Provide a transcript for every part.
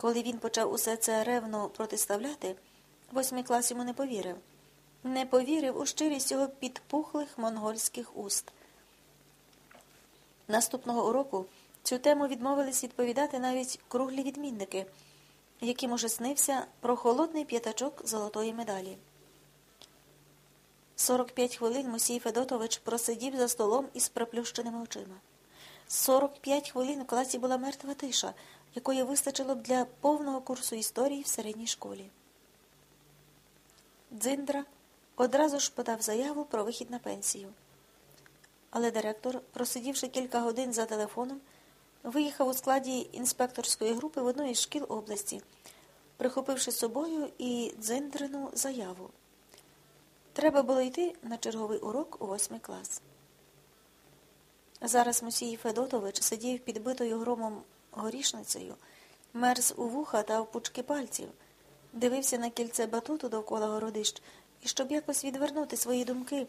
Коли він почав усе це ревно протиставляти, восьмий клас йому не повірив. Не повірив у щирість його підпухлих монгольських уст. Наступного уроку цю тему відмовились відповідати навіть круглі відмінники, яким уже снився прохолодний п'ятачок золотої медалі. 45 хвилин Мусій Федотович просидів за столом із приплющеними очима. 45 хвилин у класі була мертва тиша, якої вистачило б для повного курсу історії в середній школі. Дзиндра одразу ж подав заяву про вихід на пенсію. Але директор, просидівши кілька годин за телефоном, виїхав у складі інспекторської групи в одну із шкіл області, прихопивши з собою і дзиндрину заяву. Треба було йти на черговий урок у восьмий клас. Зараз Мусій Федотович сидів підбитою громом горішницею, мерз у вуха та в пучки пальців, дивився на кільце батуту довкола городищ і, щоб якось відвернути свої думки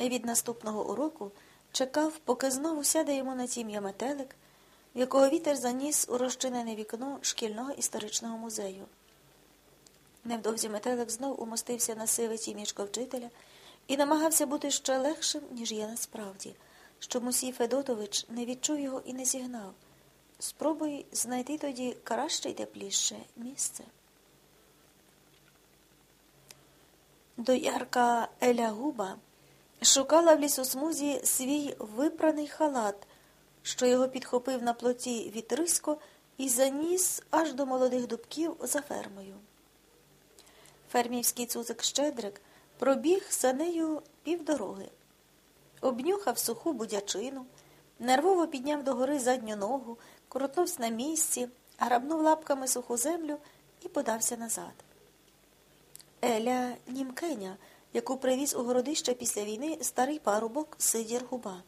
від наступного уроку, чекав, поки знову сяде йому на тім'я метелик, в якого вітер заніс у розчинене вікно шкільного історичного музею. Невдовзі метелик знов умостився на сиве тім'ячко вчителя і намагався бути ще легшим, ніж є насправді, щоб Мусій Федотович не відчув його і не зігнав. Спробуй знайти тоді краще й тепліше місце. Доярка Еля Губа шукала в лісосмузі свій випраний халат, що його підхопив на плоті вітрисько і заніс аж до молодих дубків за фермою. Фермівський цуцик Щедрик пробіг за нею півдороги, обнюхав суху будячину, нервово підняв догори задню ногу, крутнувся на місці, грабнув лапками суху землю і подався назад. Еля Німкеня, яку привіз у городище після війни старий парубок Сидір Губа.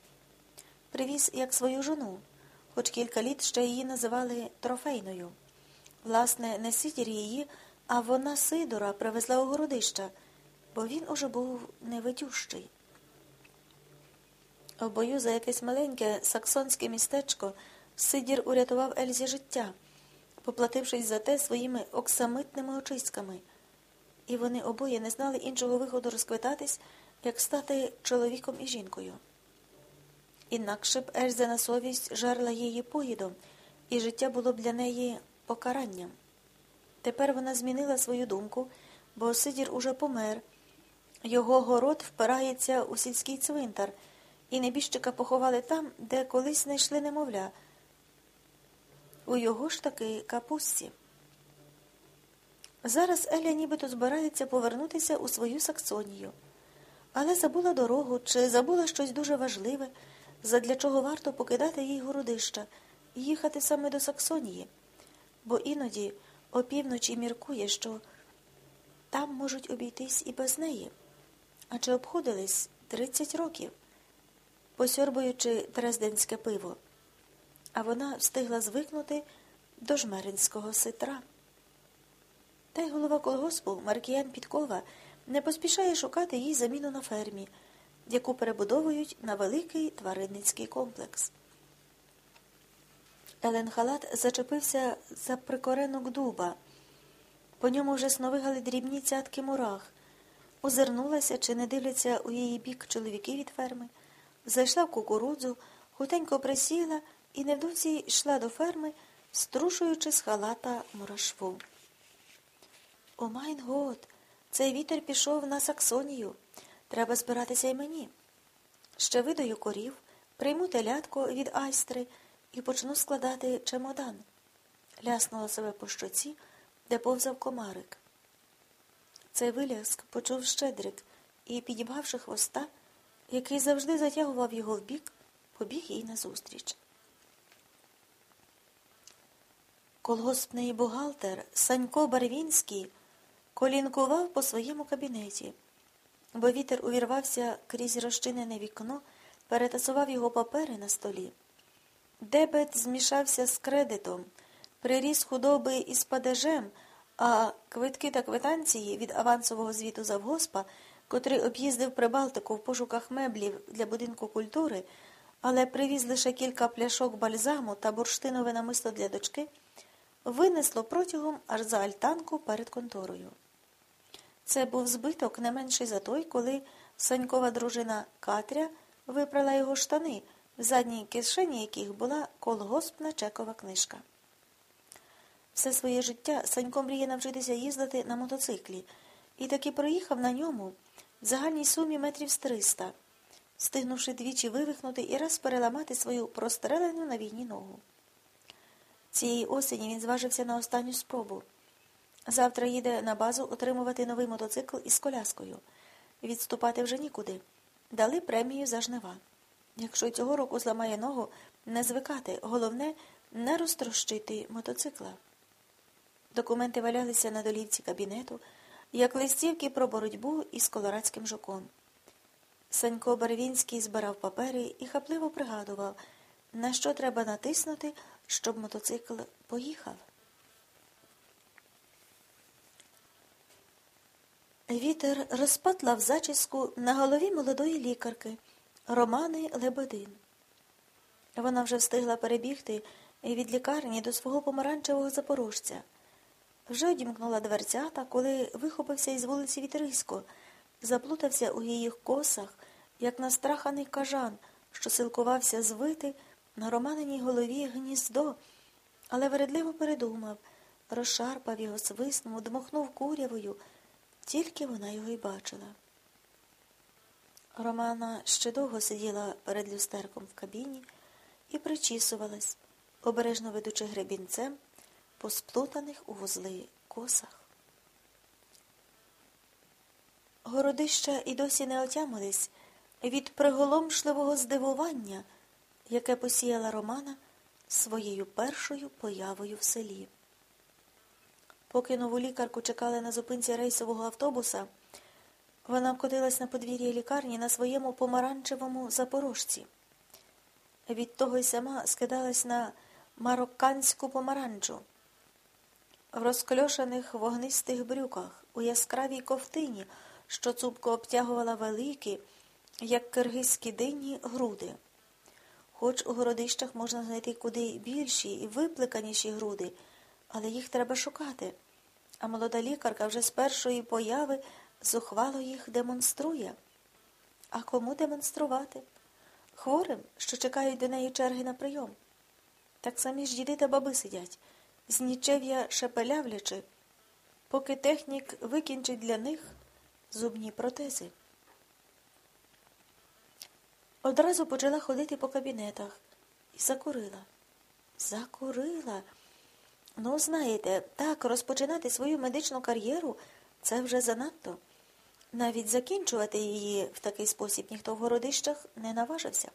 Привіз як свою жону, хоч кілька літ ще її називали трофейною. Власне, не Сидір її, а вона Сидора привезла у городища, бо він уже був невидющий. В бою за якесь маленьке саксонське містечко Сидір урятував Ельзі життя, поплатившись за те своїми оксамитними очистками, і вони обоє не знали іншого виходу розквитатись, як стати чоловіком і жінкою. Інакше б Ельза на совість жарла її поїдом, і життя було б для неї покаранням. Тепер вона змінила свою думку, бо Сидір уже помер. Його город впирається у сільський цвинтар, і небіжчика поховали там, де колись знайшли немовля. У його ж таки капусті. Зараз Еля нібито збирається повернутися у свою Саксонію, але забула дорогу чи забула щось дуже важливе, задля чого варто покидати їй городища і їхати саме до Саксонії, бо іноді опівночі міркує, що там можуть обійтись і без неї, адже обходились 30 років, посьорбуючи дрезденське пиво, а вона встигла звикнути до жмеринського ситра. Та й голова колгоспу Маркіян Підкова не поспішає шукати їй заміну на фермі, яку перебудовують на великий тваринницький комплекс. Елен Халат зачепився за прикоренок дуба. По ньому вже сновигали дрібні цятки мурах, озирнулася, чи не дивляться у її бік чоловіки від ферми, зайшла в кукурудзу, хутенько присіла і невдовзі йшла до ферми, струшуючи з халата мурашву. O mein Gott, цей вітер пішов на Саксонію. Треба збиратися й мені. Ще видаю корів, прийму телятко від айстри і почну складати чемодан. Ляснула себе по щоці, де повзав комарик. Цей виляск почув щедрик і, підібгавши хвоста, який завжди затягував його вбік, побіг їй назустріч. Колгоспний бухгалтер Санько Барвінський колінкував по своєму кабінеті, бо вітер увірвався крізь розчинене вікно, перетасував його папери на столі. Дебет змішався з кредитом, приріс худоби із падежем, а квитки та квитанції від авансового звіту завгоспа, котрий об'їздив Прибалтику в пошуках меблів для будинку культури, але привіз лише кілька пляшок бальзаму та бурштинове намисто для дочки, винесло протягом аж за альтанку перед конторою. Це був збиток не менший за той, коли Санькова дружина Катря випрала його штани, в задній кишені яких була колгоспна чекова книжка. Все своє життя Санько мріє навчитися їздити на мотоциклі і таки проїхав на ньому в загальній сумі метрів з триста, встигнувши двічі вивихнути і раз переламати свою прострелену на війні ногу. Цієї осені він зважився на останню спробу. Завтра їде на базу отримувати новий мотоцикл із коляскою. Відступати вже нікуди. Дали премію за жнива. Якщо цього року зламає ногу, не звикати, головне не розтрощити мотоцикла. Документи валялися на долівці кабінету, як листівки про боротьбу із колорадським жуком. Санько Барвінський збирав папери і хапливо пригадував, на що треба натиснути, щоб мотоцикл поїхав. Вітер розпатлав зачіску на голові молодої лікарки Романи Лебедин. Вона вже встигла перебігти від лікарні до свого помаранчевого запорожця. Вже одімкнула дверцята, коли вихопився із вулиці Вітерисько, заплутався у її косах, як настраханий кажан, що силкувався звити на романиній голові гніздо, але вередливо передумав, розшарпав його свиснув, дмухнув курявою. Тільки вона його й бачила. Романа ще довго сиділа перед люстерком в кабіні і причісувалась, обережно ведучи гребінцем по сплутаних у вузли косах. Городища і досі не отямились від приголомшливого здивування, яке посіяла Романа своєю першою появою в селі. Поки нову лікарку чекали на зупинці рейсового автобуса, вона вкотилась на подвір'я лікарні на своєму помаранчевому запорожці. Від того й сама скидалась на марокканську помаранчу. В розкльошених вогнистих брюках, у яскравій ковтині, що цупко обтягувала великі, як киргизькі дині, груди. Хоч у городищах можна знайти куди більші і виплеканіші груди, але їх треба шукати а молода лікарка вже з першої появи зухвало їх демонструє. А кому демонструвати? Хворим, що чекають до неї черги на прийом. Так самі ж діди та баби сидять, з нічев'я шепелявлячи, поки технік викінчить для них зубні протези. Одразу почала ходити по кабінетах і закурила. Закурила. Ну, знаєте, так розпочинати свою медичну кар'єру це вже занадто. Навіть закінчувати її в такий спосіб ніхто в городищах не наважився.